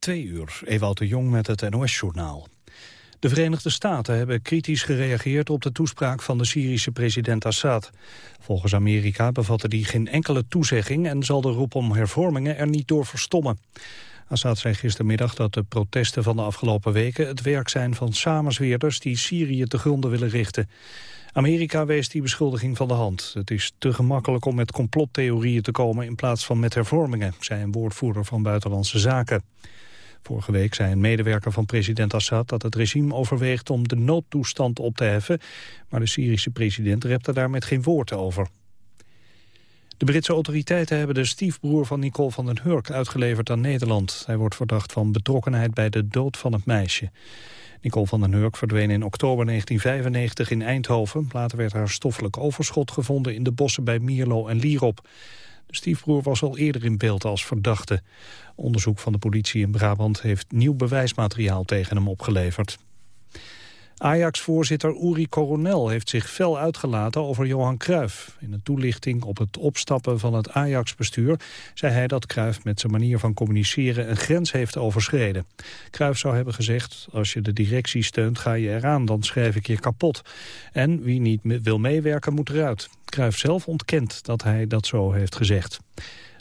Twee uur, Ewout de Jong met het NOS-journaal. De Verenigde Staten hebben kritisch gereageerd op de toespraak van de Syrische president Assad. Volgens Amerika bevatte die geen enkele toezegging en zal de roep om hervormingen er niet door verstommen. Assad zei gistermiddag dat de protesten van de afgelopen weken het werk zijn van samenzweerders die Syrië te gronden willen richten. Amerika wees die beschuldiging van de hand. Het is te gemakkelijk om met complottheorieën te komen in plaats van met hervormingen, zei een woordvoerder van Buitenlandse Zaken. Vorige week zei een medewerker van president Assad dat het regime overweegt om de noodtoestand op te heffen, maar de Syrische president repte daar met geen woord over. De Britse autoriteiten hebben de stiefbroer van Nicole van den Hurk uitgeleverd aan Nederland. Hij wordt verdacht van betrokkenheid bij de dood van het meisje. Nicole van den Hurk verdween in oktober 1995 in Eindhoven. Later werd haar stoffelijk overschot gevonden in de bossen bij Mierlo en Lierop. De stiefbroer was al eerder in beeld als verdachte. Onderzoek van de politie in Brabant heeft nieuw bewijsmateriaal tegen hem opgeleverd. Ajax-voorzitter Uri Coronel heeft zich fel uitgelaten over Johan Cruijff. In een toelichting op het opstappen van het Ajax-bestuur... zei hij dat Cruijff met zijn manier van communiceren een grens heeft overschreden. Cruijff zou hebben gezegd, als je de directie steunt ga je eraan, dan schrijf ik je kapot. En wie niet wil meewerken moet eruit. Cruijff zelf ontkent dat hij dat zo heeft gezegd.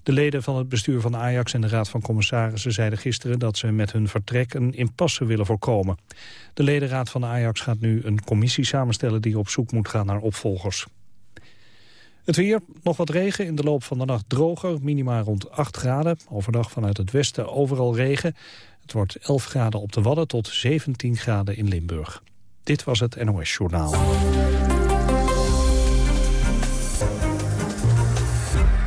De leden van het bestuur van Ajax en de Raad van Commissarissen zeiden gisteren dat ze met hun vertrek een impasse willen voorkomen. De ledenraad van Ajax gaat nu een commissie samenstellen die op zoek moet gaan naar opvolgers. Het weer, nog wat regen, in de loop van de nacht droger, minima rond 8 graden. Overdag vanuit het westen overal regen. Het wordt 11 graden op de Wadden tot 17 graden in Limburg. Dit was het NOS Journaal.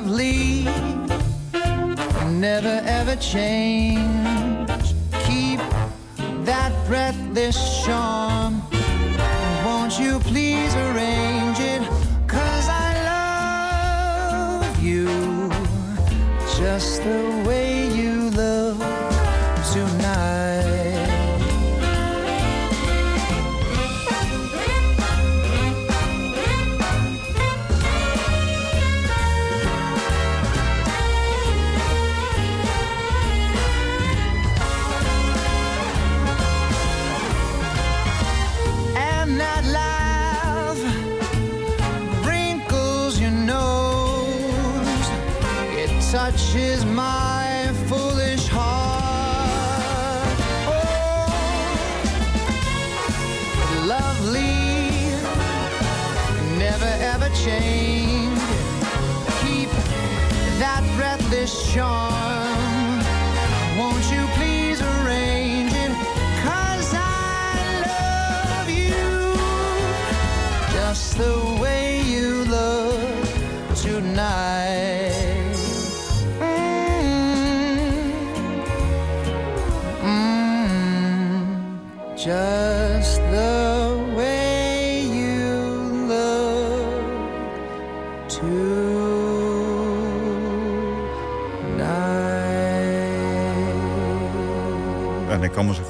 Lovely, never ever change. Keep that breathless charm. Won't you please arrange it? Cause I love you just the way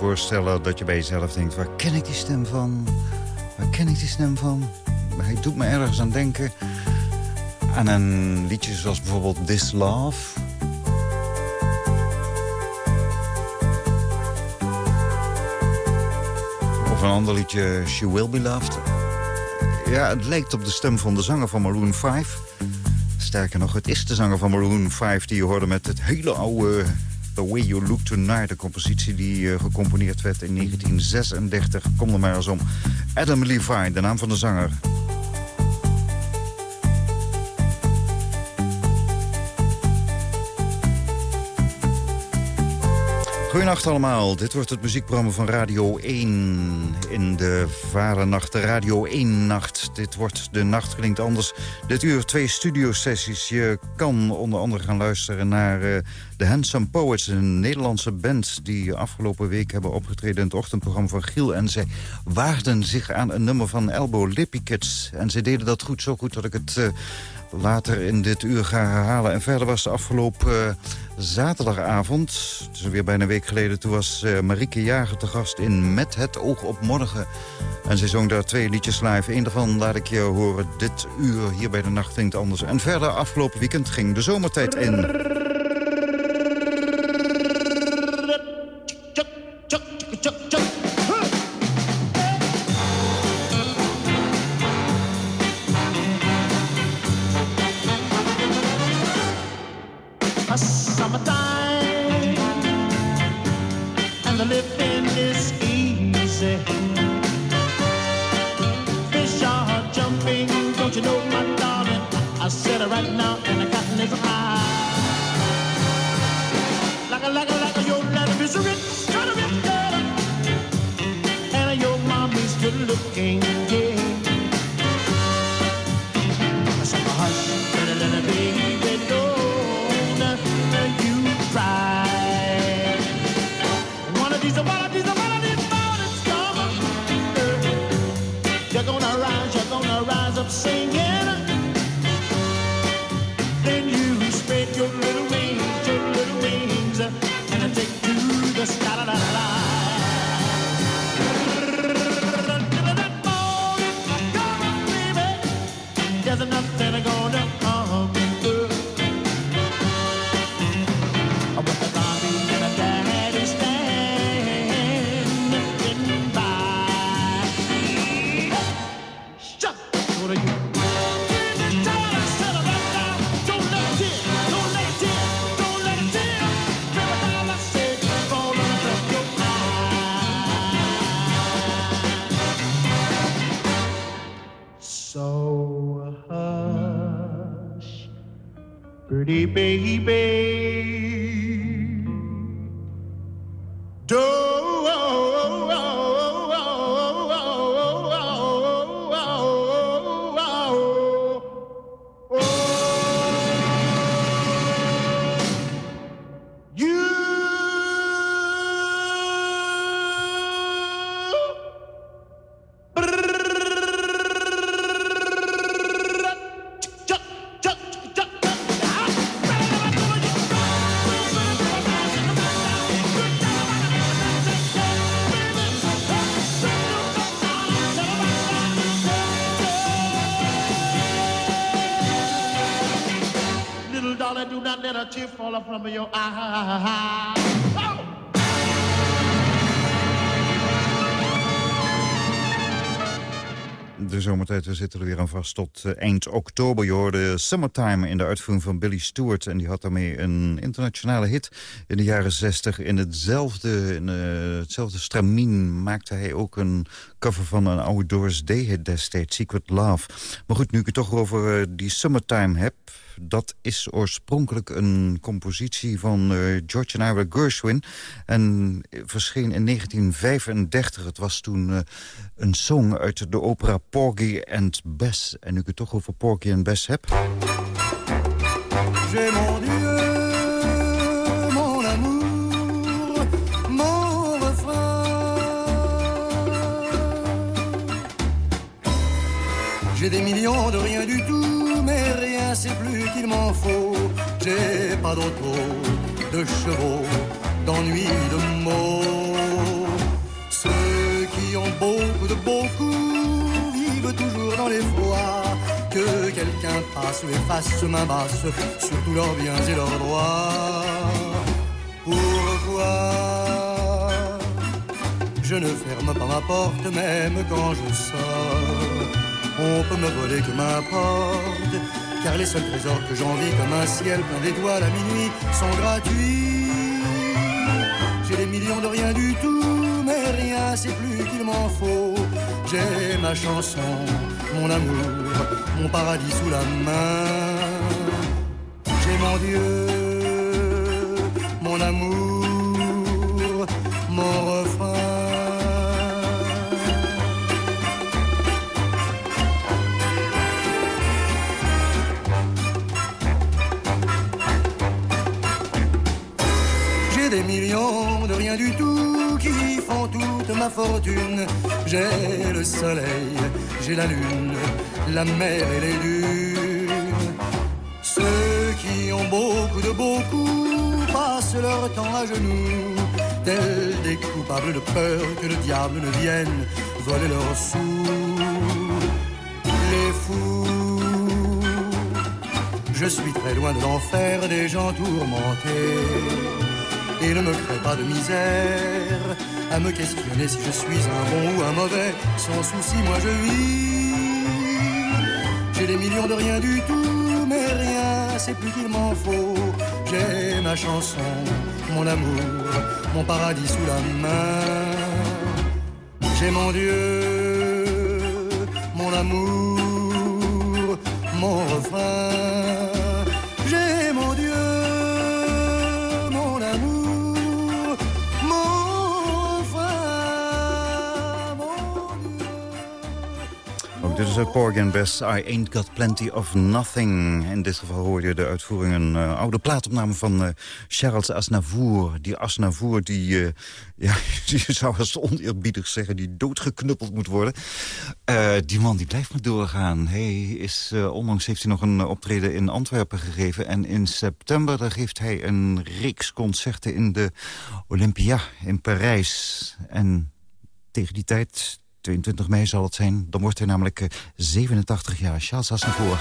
voorstellen dat je bij jezelf denkt... waar ken ik die stem van? Waar ken ik die stem van? Hij doet me ergens aan denken aan een liedje zoals bijvoorbeeld This Love... Of een ander liedje, She Will Be Loved. Ja, het lijkt op de stem van de zanger van Maroon 5. Sterker nog, het is de zanger van Maroon 5 die je hoorde met het hele oude The Way You Look Tonight. De compositie die uh, gecomponeerd werd in 1936. Kom er maar eens om. Adam Levine, de naam van de zanger. Goedenacht allemaal, dit wordt het muziekprogramma van Radio 1 in de Vare Nacht, de Radio 1-nacht. Dit wordt de nacht klinkt anders. Dit uur twee studiosessies. Je kan onder andere gaan luisteren naar uh, Handsome Poets, een Nederlandse band... die afgelopen week hebben opgetreden in het ochtendprogramma van Giel. En zij waagden zich aan een nummer van Elbow Lippy. En ze deden dat goed, zo goed dat ik het... Uh, later in dit uur gaan herhalen. En verder was de afgelopen uh, zaterdagavond, is weer bijna een week geleden... toen was uh, Marieke Jager te gast in Met het oog op morgen. En ze zong daar twee liedjes live. Eén daarvan laat ik je horen dit uur hier bij de Nacht Klinkt Anders. En verder afgelopen weekend ging de zomertijd in... De zomertijd, we zitten er weer aan vast tot uh, eind oktober. Je hoorde Summertime in de uitvoering van Billy Stewart. En die had daarmee een internationale hit in de jaren 60. In hetzelfde, in, uh, hetzelfde stramien maakte hij ook een cover van een oude Doris Day hit destijds, Secret Love. Maar goed, nu ik het toch over uh, die Summertime heb dat is oorspronkelijk een compositie van uh, George en Ira Gershwin. En verscheen in 1935. Het was toen uh, een song uit de opera Porgy and Bess. En nu ik het toch over Porgy and Bess heb... J'ai des millions de rien du tout, c'est plus qu'il m'en faut. J'ai pas d'auto, de chevaux, d'ennui, de mots. Ceux qui ont beaucoup de beaucoup vivent toujours dans les froids. Que quelqu'un passe ou efface main basse sur tous leurs biens et leurs droits. Pourquoi je ne ferme pas ma porte même quand je sors On peut me voler que m'importe, car les seuls trésors que j'envie comme un ciel plein d'étoiles à minuit sont gratuits. J'ai des millions de rien du tout, mais rien c'est plus qu'il m'en faut. J'ai ma chanson, mon amour, mon paradis sous la main. J'ai mon Dieu, mon amour, des millions de rien du tout qui font toute ma fortune. J'ai le soleil, j'ai la lune, la mer et les dunes. Ceux qui ont beaucoup de beaucoup passent leur temps à genoux, tels des coupables de peur que le diable ne vienne voler leurs sous. Les fous, je suis très loin de l'enfer des gens tourmentés. Et ne me crée pas de misère à me questionner si je suis un bon ou un mauvais. Sans souci, moi je vis. J'ai des millions de rien du tout, mais rien, c'est plus qu'il m'en faut. J'ai ma chanson, mon amour, mon paradis sous la main. J'ai mon Dieu, mon amour, mon refrain. Dit is and Bess, I Ain't Got Plenty of Nothing. In dit geval hoor je de uitvoering een eh, oude plaatopname van eh, Charles Aznavour. Die Aznavour, die, eh, ja, die zou als oneerbiedig zeggen, die doodgeknuppeld moet worden. Die man die blijft maar doorgaan. Hij is, onlangs heeft hij nog een optreden in Antwerpen gegeven. En in september daar geeft hij een reeks concerten in de Olympia in Parijs. En tegen die tijd 22 mei zal het zijn. Dan wordt hij namelijk eh, 87 jaar. Charles Aznavour.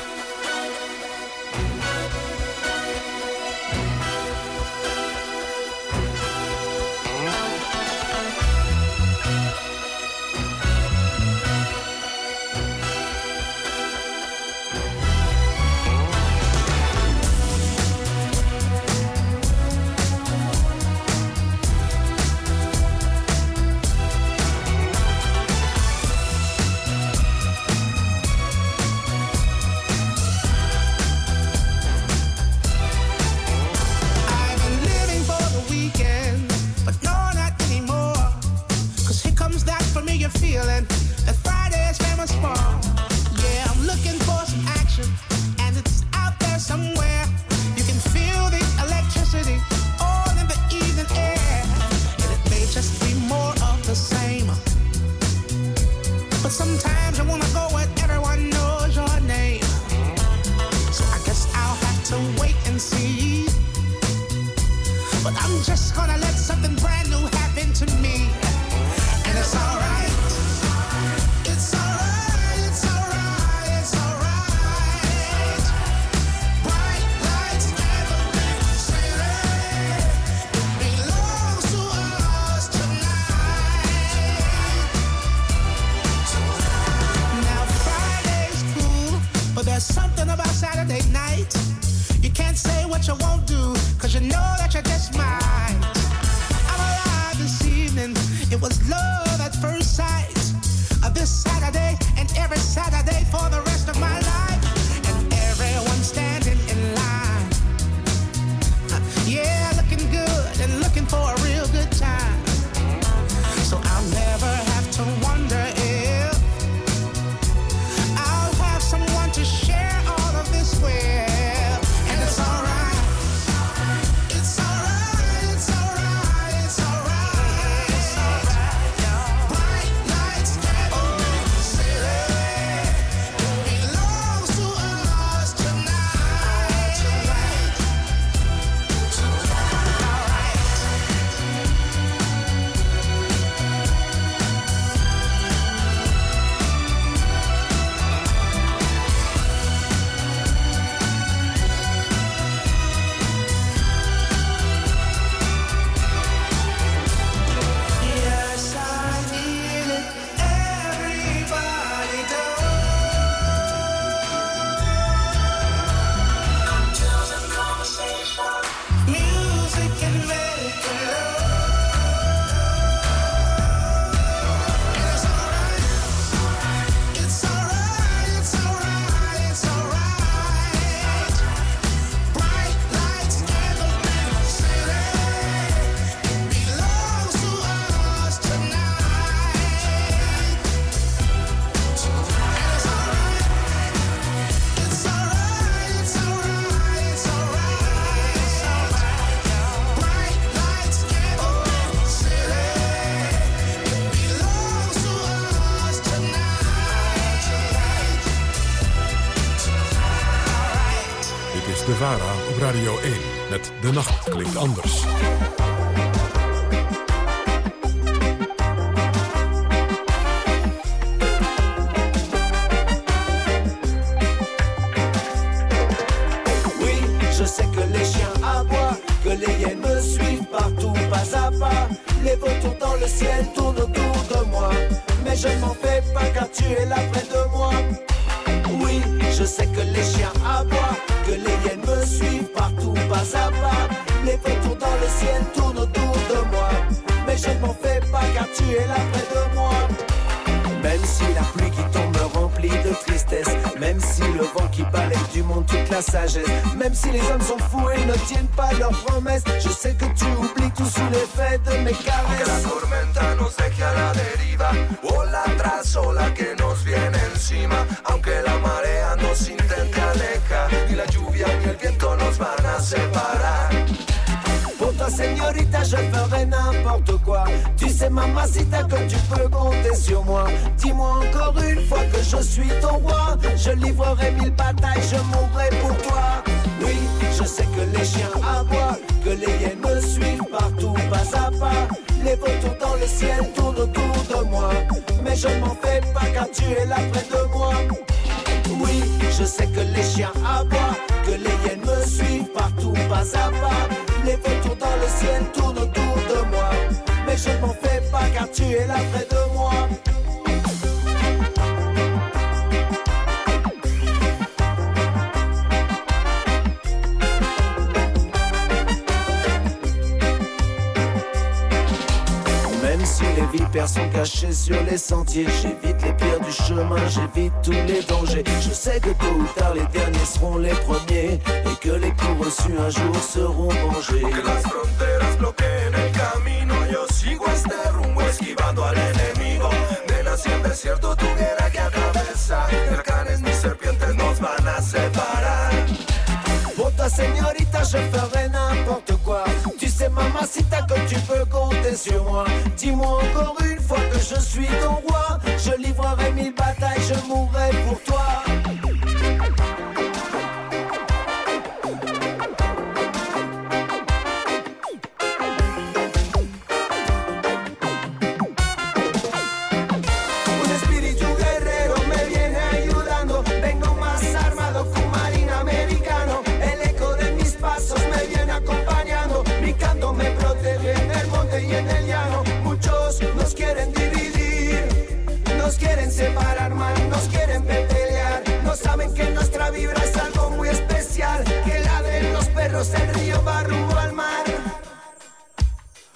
Oui, je sais que les chiens aboient, que les hyènes me suivent partout, pas à pas. Les vautours dans le ciel tournent autour de moi. Mais je ne m'en fais pas car tu es là près de Même si le vent qui balaye du monde toute la sagesse. Même si les hommes sont fous et ne tiennent pas leurs promesses. Je sais que tu oublies tout sous l'effet de mes caresses. La tormenta nos deje a la deriva, ola tras ola que nos viene encima, aunque la marea nos intente alejar, ni la lluvia ni el viento nos van a separar. Señorita je ferai n'importe quoi. Tu sais mamacita que tu peux compter sur moi. Dis-moi encore une fois que je suis ton roi. Je livrerai mille batailles, je mourrai pour toi. Oui, je sais que les chiens aboient Que les hyènes me suivent partout, pas à pas. Les vautours dans le ciel tournent autour de moi. Mais je m'en fais pas car tu es là près de moi. Oui, je sais que les chiens aboient, que les hyènes me suivent partout, pas à pas. Les vautours dans le ciel tournent autour de moi. Mais je ne m'en fais pas car tu es là près de moi. Vipères sont cachées sur les sentiers, j'évite les pierres du chemin, j'évite tous les dangers. Je sais que tôt ou tard les derniers seront les premiers et que les coups reçus un jour seront. Que las fronteras bloqueen el camino, yo sigo este rumbo esquivando al enemigo. Nena, si el desierto tuviera que atravesar, huracanes ni serpientes nos van a separar. Pour ta señorita, je ferai n'importe quoi. Tu sais, mamacita, sur moi. Dis-moi encore une fois que je suis ton roi. Je livrerai mille batailles, je mourrai pour toi.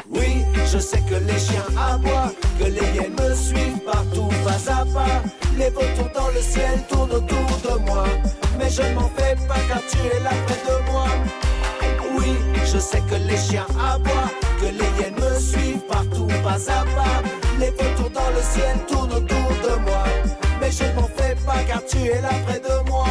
Oui, je sais que les chiens aboient, que les hyènes me suivent partout, pas à pas. Les vautours dans le ciel tournent autour de moi. Mais je ne m'en fais pas car tu es là près de moi. Oui, je sais que les chiens aboient, que les hyènes me suivent partout, pas à pas. Les vautours dans le ciel tournent autour de moi. Mais je ne m'en fais pas car tu es là près de moi.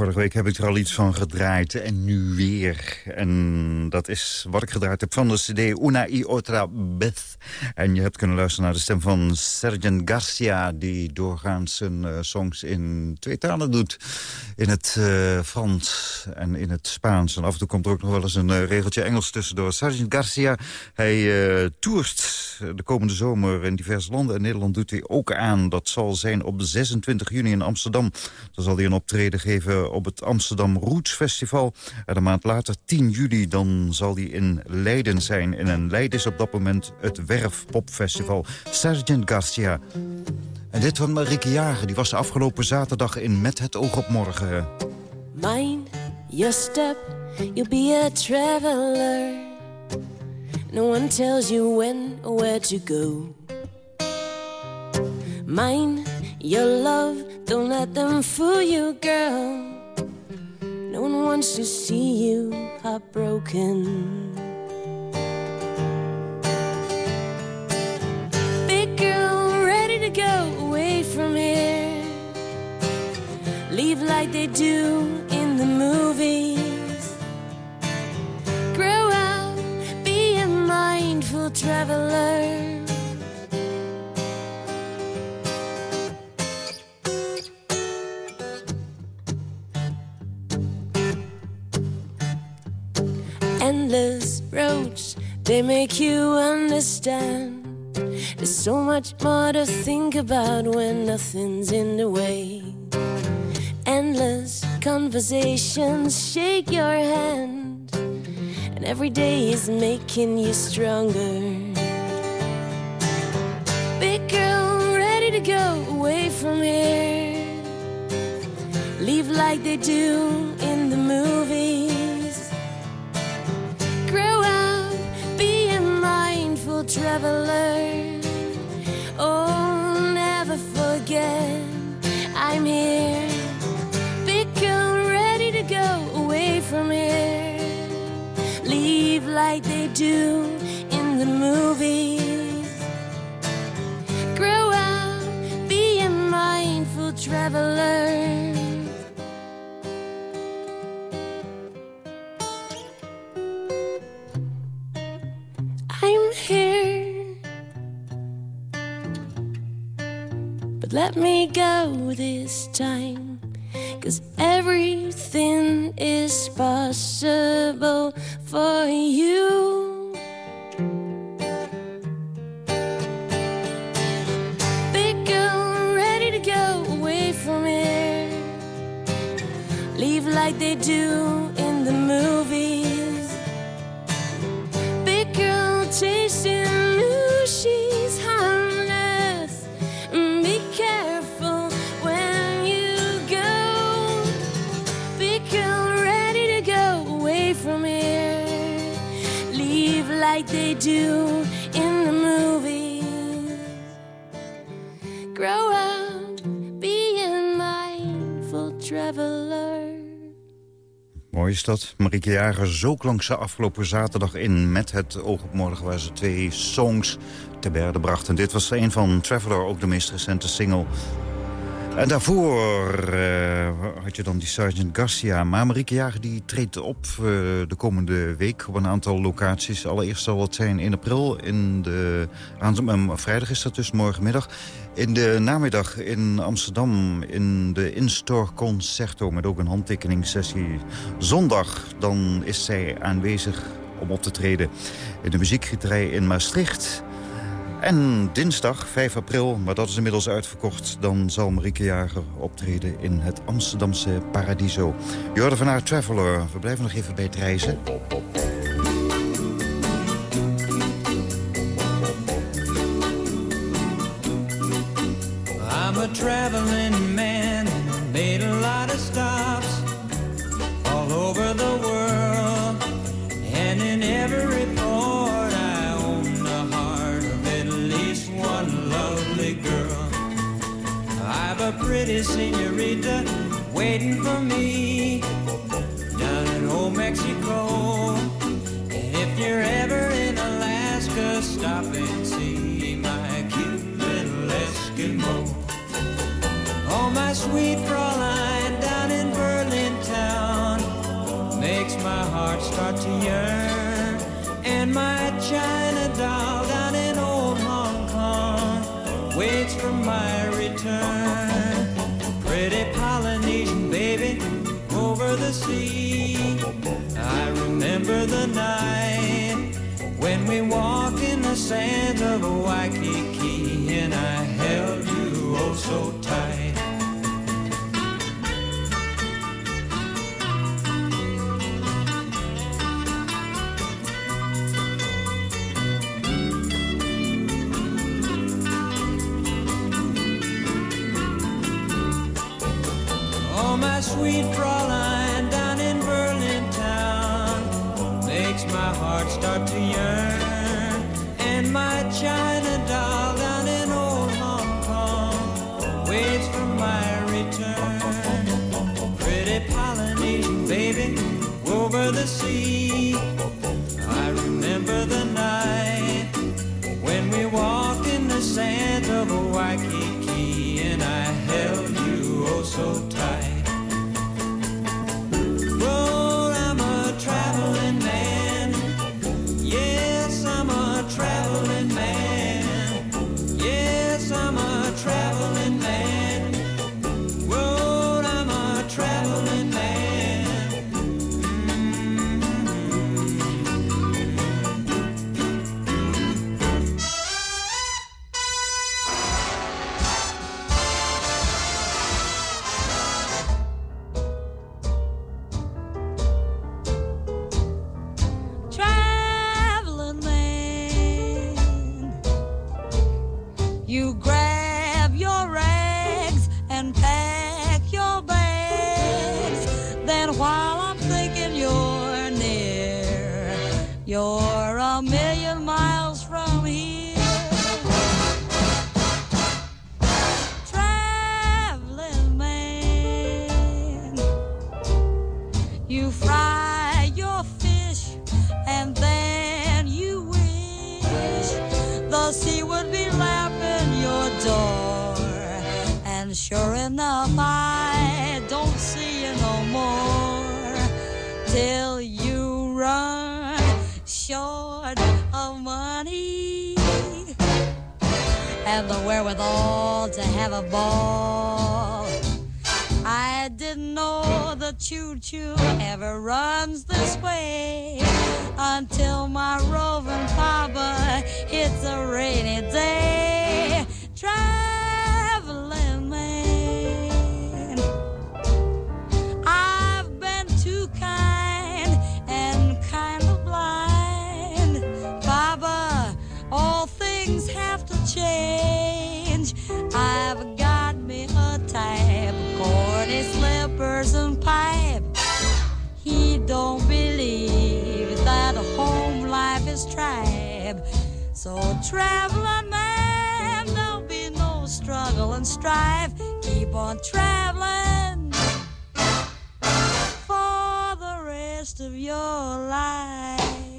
Vorige week heb ik er al iets van gedraaid en nu weer. En dat is wat ik gedraaid heb van de cd Una y Otra Beth. En je hebt kunnen luisteren naar de stem van Sergeant Garcia... die doorgaans zijn eh, songs in twee talen doet. In het eh, Frans en in het Spaans. En af en toe komt er ook nog wel eens een eh, regeltje Engels tussendoor. Sergeant Garcia, hij toert de komende zomer in diverse landen. In Nederland doet hij ook aan. Dat zal zijn op 26 juni in Amsterdam. Dan zal hij een optreden geven op het Amsterdam Roots Festival. En een maand later, 10 juli, dan zal hij in Leiden zijn. En in Leiden is op dat moment het Werf Popfestival. Sergeant Garcia. En dit van Marieke Jager. Die was de afgelopen zaterdag in Met het oog op morgen. Mijn your step, you'll be a traveler. No one tells you when or where to go. Mine, your love, don't let them fool you, girl. No one wants to see you heartbroken. Big girl, ready to go away from here. Leave like they do in the movies. Grow up, be a mindful traveler. Endless roads, they make you understand. There's so much more to think about when nothing's in the way. Endless conversations shake your hand, and every day is making you stronger. Big girl, ready to go away from here. Leave like they do in traveler. Oh, never forget I'm here. Girl, ready to go away from here. Leave like they do in the movies. Grow up, be a mindful traveler. Let me go this time. Cause everything is possible for you. Big girl, ready to go away from here. Leave like they do Mooi is dat. Marieke Jager, zo klonk ze afgelopen zaterdag in... met het oog op morgen waar ze twee songs te berde bracht. En dit was een van Traveler, ook de meest recente single. En daarvoor eh, had je dan die Sergeant Garcia. Maar Marieke Jager die treedt op eh, de komende week op een aantal locaties. Allereerst zal het zijn in april. In de, vrijdag is dat dus morgenmiddag. In de namiddag in Amsterdam in de In-Store Concerto... met ook een handtekeningssessie. Zondag dan is zij aanwezig om op te treden in de muziekgieterij in Maastricht... En dinsdag, 5 april, maar dat is inmiddels uitverkocht... dan zal Marieke Jager optreden in het Amsterdamse Paradiso. Je hoorde van haar Traveler. We blijven nog even bij het reizen. Waiting for me sands of Waikiki and I held you oh so tight. Oh my sweet Fräulein down in Berlin town makes my heart start to the sea would be lapping your door. And sure enough, I don't see you no more till you run short of money and the wherewithal to have a ball know the choo-choo ever runs this way until my roving papa hits a rainy day. Try don't believe that home life is tribe. So, traveling man, there'll be no struggle and strife. Keep on traveling for the rest of your life.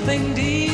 something deep.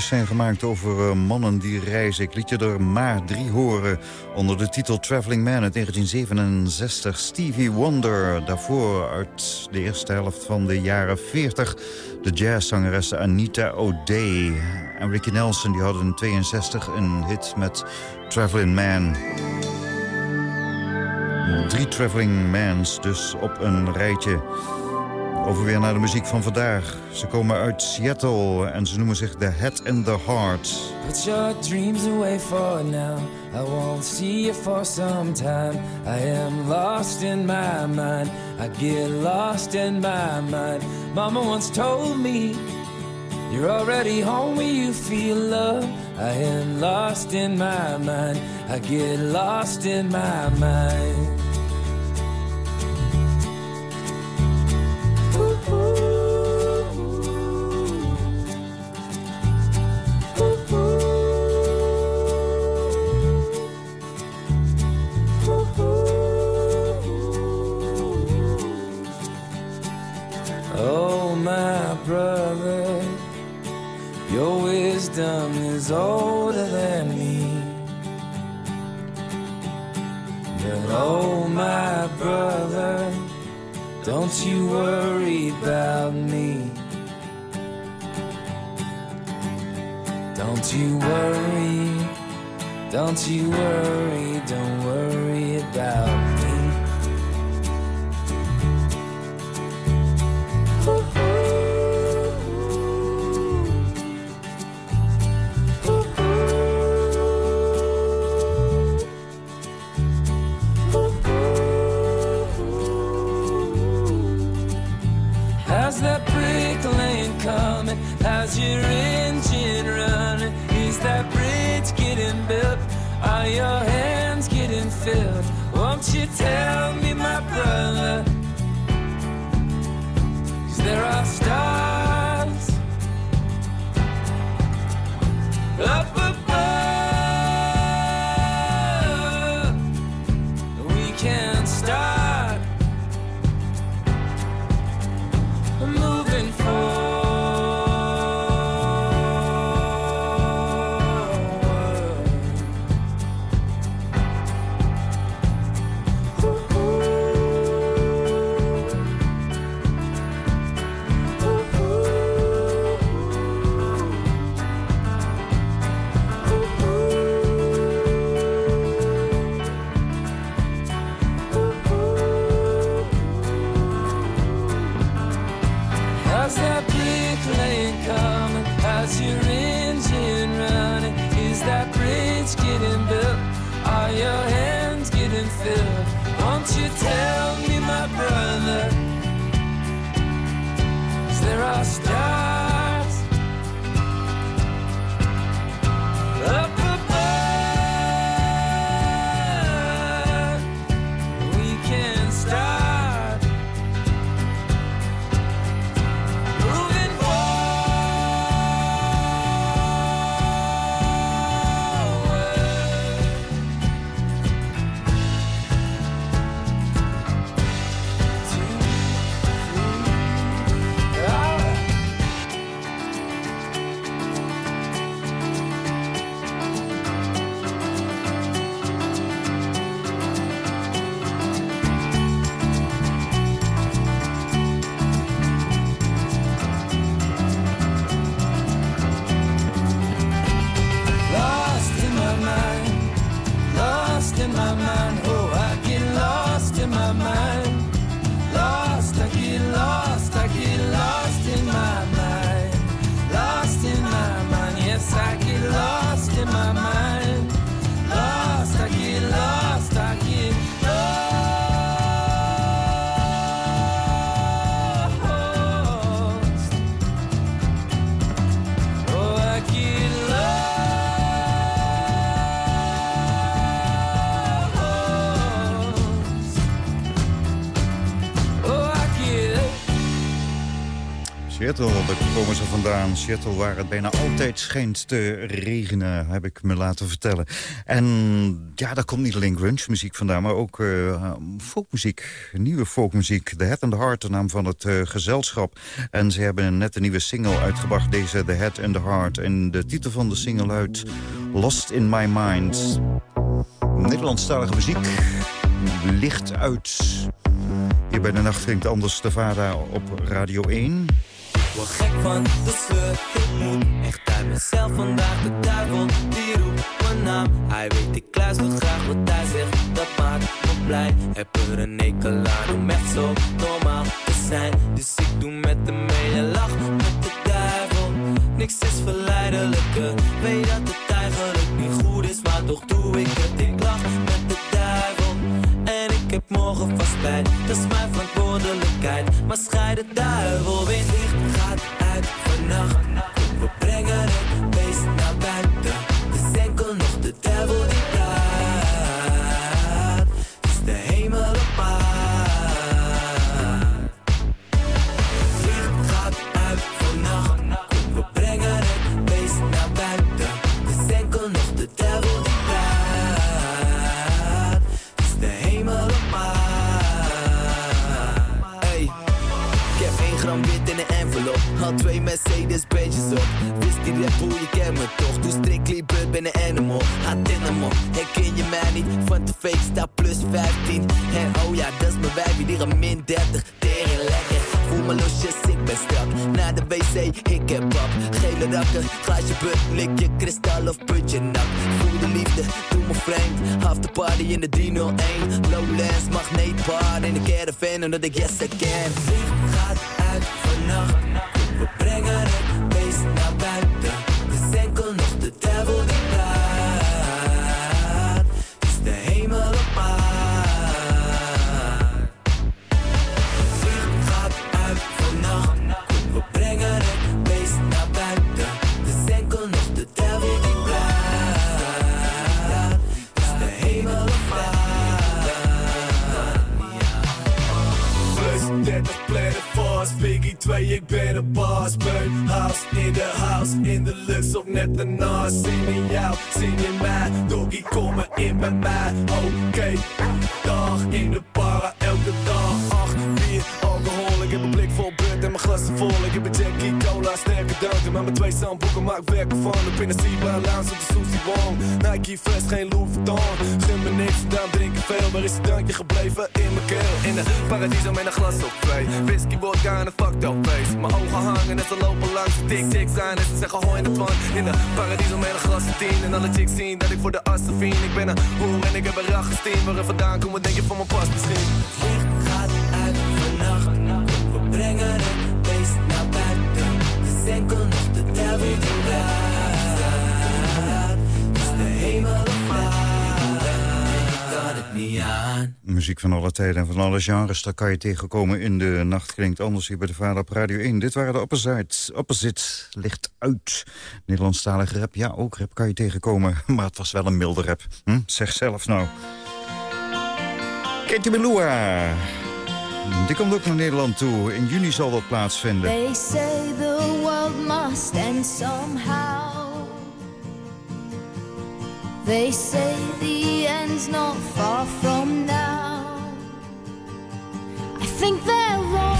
Zijn gemaakt over eh, mannen die reizen. Ik liet je er maar drie horen onder de titel Traveling Man uit 1967. Stevie Wonder, daarvoor uit de eerste helft van de jaren 40. De jazzzangeres Anita O'Day. En Ricky Nelson die hadden in 62 een hit met Traveling Man. Drie Traveling Mans dus op een rijtje. Over weer naar de muziek van vandaag. Ze komen uit Seattle en ze noemen zich The Head and the Heart. Put your dreams away for now. I won't see you for some time. I am lost in my mind. I get lost in my mind. Mama once told me, You're already home where you feel love. I am lost in my mind. I get lost in my mind. Wisdom is older than me. But oh, my brother, don't you worry about me. Don't you worry, don't you worry, don't worry about me. You tell me, my brother? Seattle, daar komen ze vandaan. Seattle, waar het bijna altijd schijnt te regenen, heb ik me laten vertellen. En ja, daar komt niet alleen grunge muziek vandaan, maar ook eh, folkmuziek. Nieuwe folkmuziek. The Head and the Heart, de naam van het eh, gezelschap. En ze hebben net een nieuwe single uitgebracht, deze The Head and the Heart. En de titel van de single luidt Lost in My Mind. Nederlandstalige muziek, licht uit. Hier bij de nacht klinkt anders de Vada op Radio 1. Word gek van de sleur, echt uit mezelf vandaag. De duivel die roept mijn naam. Hij weet ik luister graag wat hij zegt, dat maakt me blij. Heb er een hekel aan om echt zo normaal te zijn. Dus ik doe met hem mee en lach met de duivel. Niks is verleidelijker, weet dat het eigenlijk niet goed is. Maar toch doe ik het, ik lach met de heb morgen vast spijt, dat is mijn verantwoordelijkheid. Maar scheid de duivel weer licht gaat uit vannacht. We brengen het beest naar buiten. Dus enkel nog de duivel Had twee Mercedes Benj's op. Wist die Red Bull, je kent me toch. Doe strictly blood, ben een animal. Hem op. Herken je mij niet? Van de fake staat plus 15. En oh ja, dat is mijn wijfie, die gaat min 30. Tering lekker. Voel me losjes, ik ben strak. Naar de wc, ik heb pap. Gele rakken, glaasje put, lik je kristal of putje nat. Voel de liefde, doe me vreemd. Half de party in de 301. Lowlands, magneetbar in de caravan. En dat ik yes I can. Gaat uit vannacht. We 2, ik ben een. Beun, house in de house, in de lucht of net ernaast. Zin in jou, zin in mij, doggy kom maar in bij mij. Oké, dag in de para, elke dag. Mijn glassen vol. Ik heb een Jackie Cola, sterke dranken, met mijn twee zandboeken maak werk. Ik ben een Siba Lounge op de Susie Wong. Nike vest, geen Louis Vuitton. Gun me niks, daarom drink ik veel. Waar is het drankje gebleven? In mijn keel. In de paradiso met een glas op twee. Whisky, vodka en een fucked up face. Mijn ogen hangen en ze lopen langs de tik tik zijn. En ze zeggen hoi in het van. In de paradiso met een glas op tien. En alle chicks zien dat ik voor de assen vien. Ik ben een hoer en ik heb een rachesteam. Waar ik vandaan kom, wat denk je van mijn pas misschien? Licht gaat uit vannacht. We brengen het Muziek van alle tijden en van alle genres, daar kan je tegenkomen in de nacht. Klinkt anders hier bij de Vader op Radio 1. Dit waren de Opposite. Opposite ligt uit. Nederlandstalige rap, ja, ook rap kan je tegenkomen. Maar het was wel een milde rap. Hm? Zeg zelf nou. Katie Belua. Die komt ook naar Nederland toe. In juni zal dat plaatsvinden. They say the world must end somehow. They say the end's not far from now. I think they're wrong.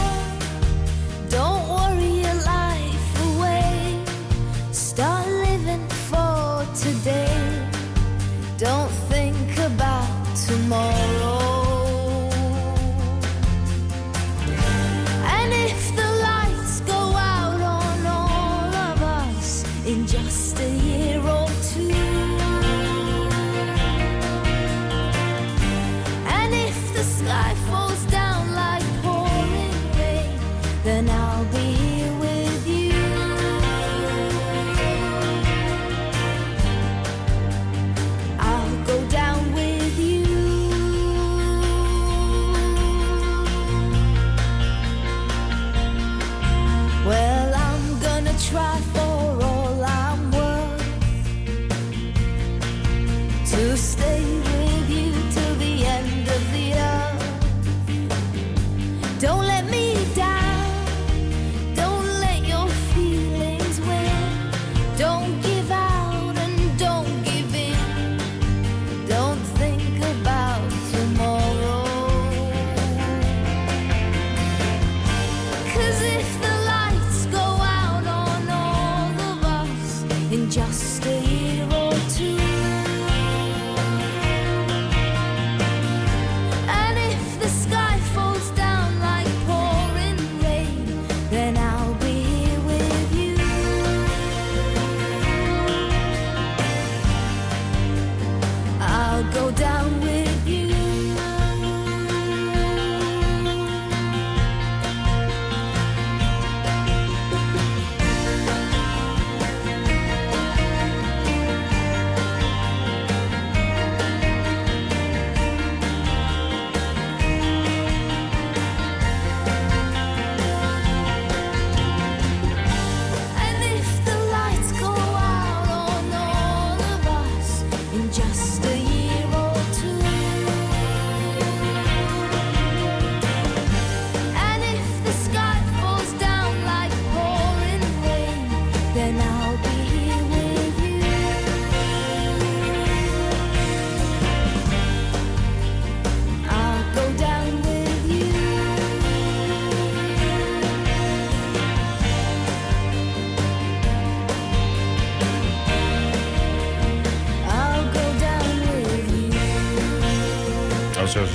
Don't worry your life away. Start living for today. Don't think about tomorrow.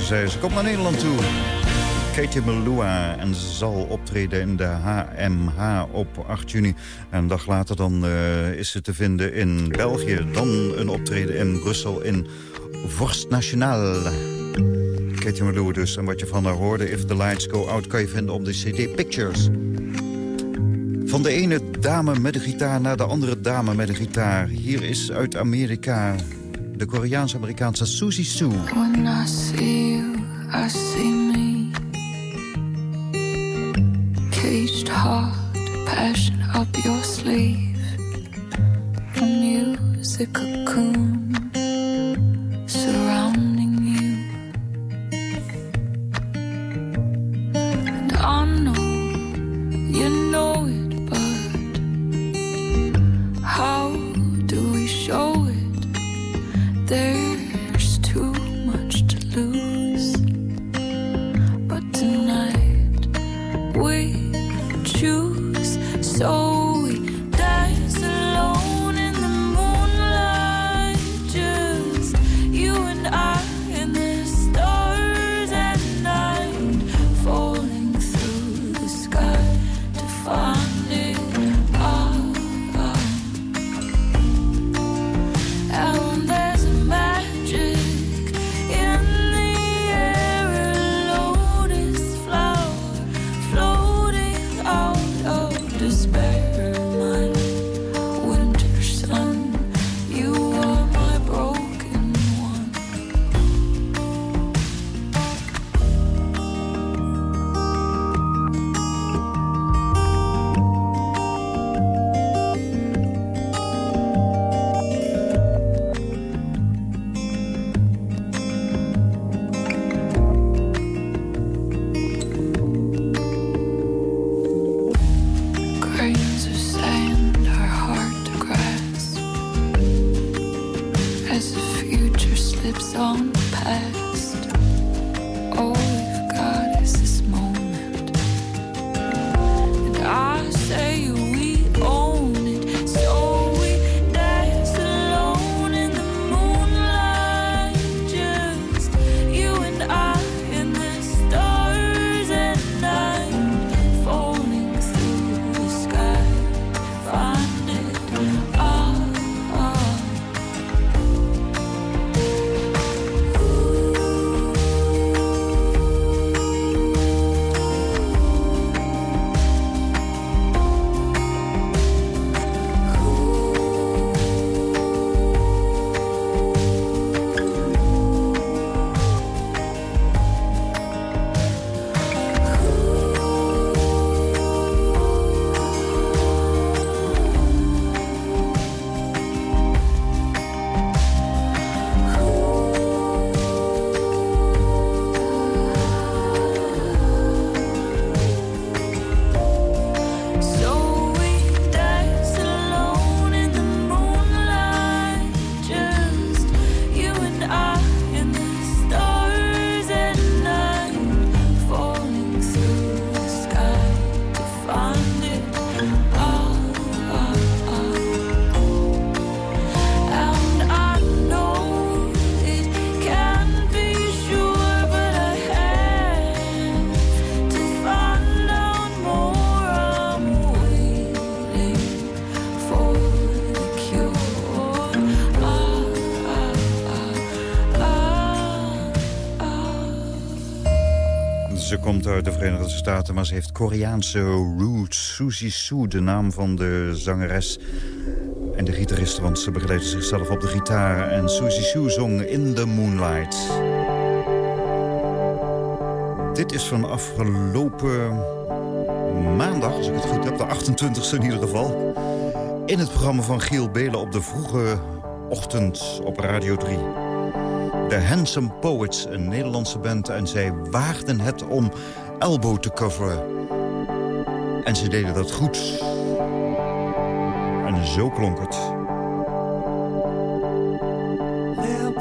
Zei, ze komt naar Nederland toe. Katie Melua en ze zal optreden in de HMH op 8 juni. En een dag later dan eh, is ze te vinden in België. Dan een optreden in Brussel in Vorst Nationaal. Katie Melua dus. En wat je van haar hoorde, If the Lights Go Out... kan je vinden op de CD Pictures. Van de ene dame met een gitaar naar de andere dame met een gitaar. Hier is uit Amerika de Koreaans-Amerikaanse Susie Sue. When I see you, I see me. Caged heart, passion up your sleeve. A music cocoon uit de Verenigde Staten, maar ze heeft Koreaanse roots. Suzy Sue, de naam van de zangeres. En de gitariste, want ze begeleidde zichzelf op de gitaar. En Suzy Sue zong In the Moonlight. Dit is van afgelopen maandag, als ik het goed heb. De 28e in ieder geval. In het programma van Giel Belen op de vroege ochtend op Radio 3. De Handsome Poets, een Nederlandse band. En zij waagden het om Elbow te coveren. En ze deden dat goed. En zo klonk het. Little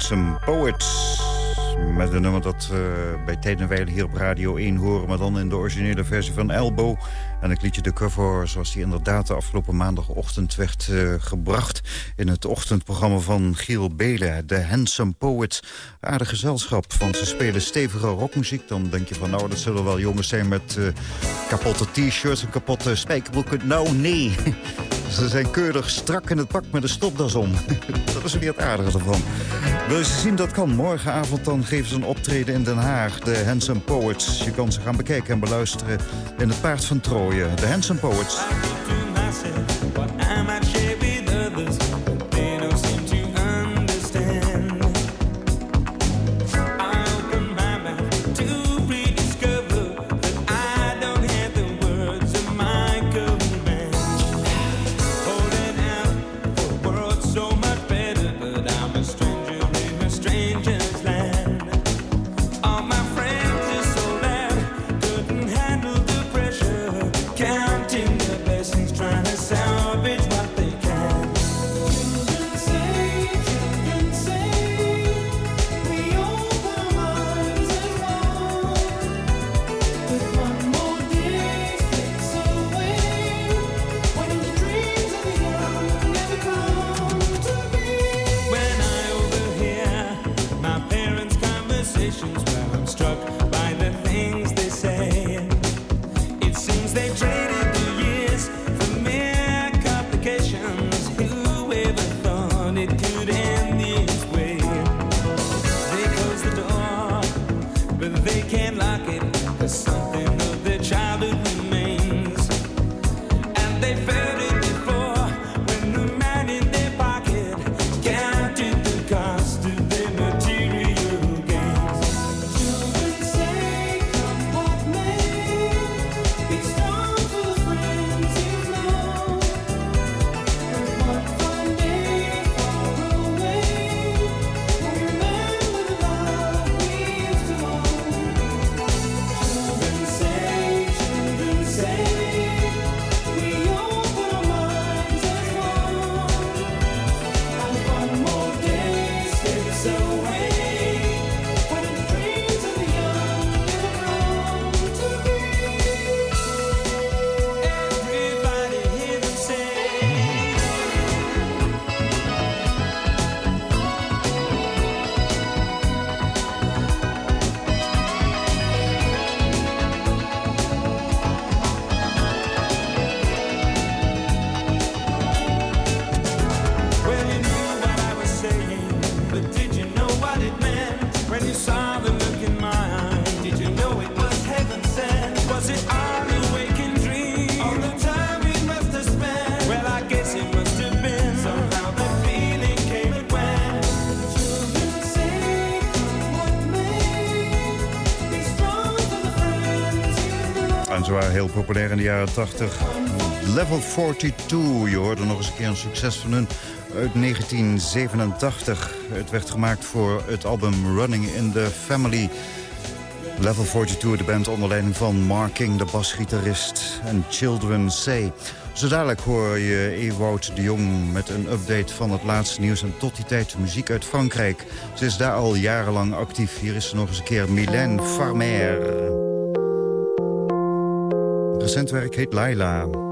De Handsome Poets. Met een nummer dat we bij tijd en hier op Radio 1 horen... maar dan in de originele versie van Elbow. En ik liet je de cover zoals die inderdaad de afgelopen maandagochtend werd eh, gebracht... in het ochtendprogramma van Giel Belen, de Handsome Poets. Aardig gezelschap, want ze spelen stevige rockmuziek. Dan denk je van nou, dat zullen wel jongens zijn met eh, kapotte t-shirts en kapotte spijkerbroeken. Nou, nee. Ze zijn keurig strak in het pak met een stopdas om. dat is weer het aardige ervan. Wil je ze zien, dat kan. Morgenavond dan geven ze een optreden in Den Haag. De Handsome Poets. Je kan ze gaan bekijken en beluisteren in het Paard van Trooien. De Handsome Poets. populair in de jaren 80. Level 42, je hoorde nog eens een keer een succes van hun uit 1987. Het werd gemaakt voor het album Running in the Family. Level 42, de band onder leiding van Mark King, de basgitarist en Children Say. Zo dadelijk hoor je Ewoud de Jong met een update van het laatste nieuws... en tot die tijd muziek uit Frankrijk. Ze is daar al jarenlang actief. Hier is ze nog eens een keer Mylène Farmer. Centwerk heet Laila.